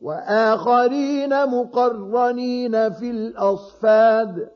وآخرين مقرنين في الأصفاد.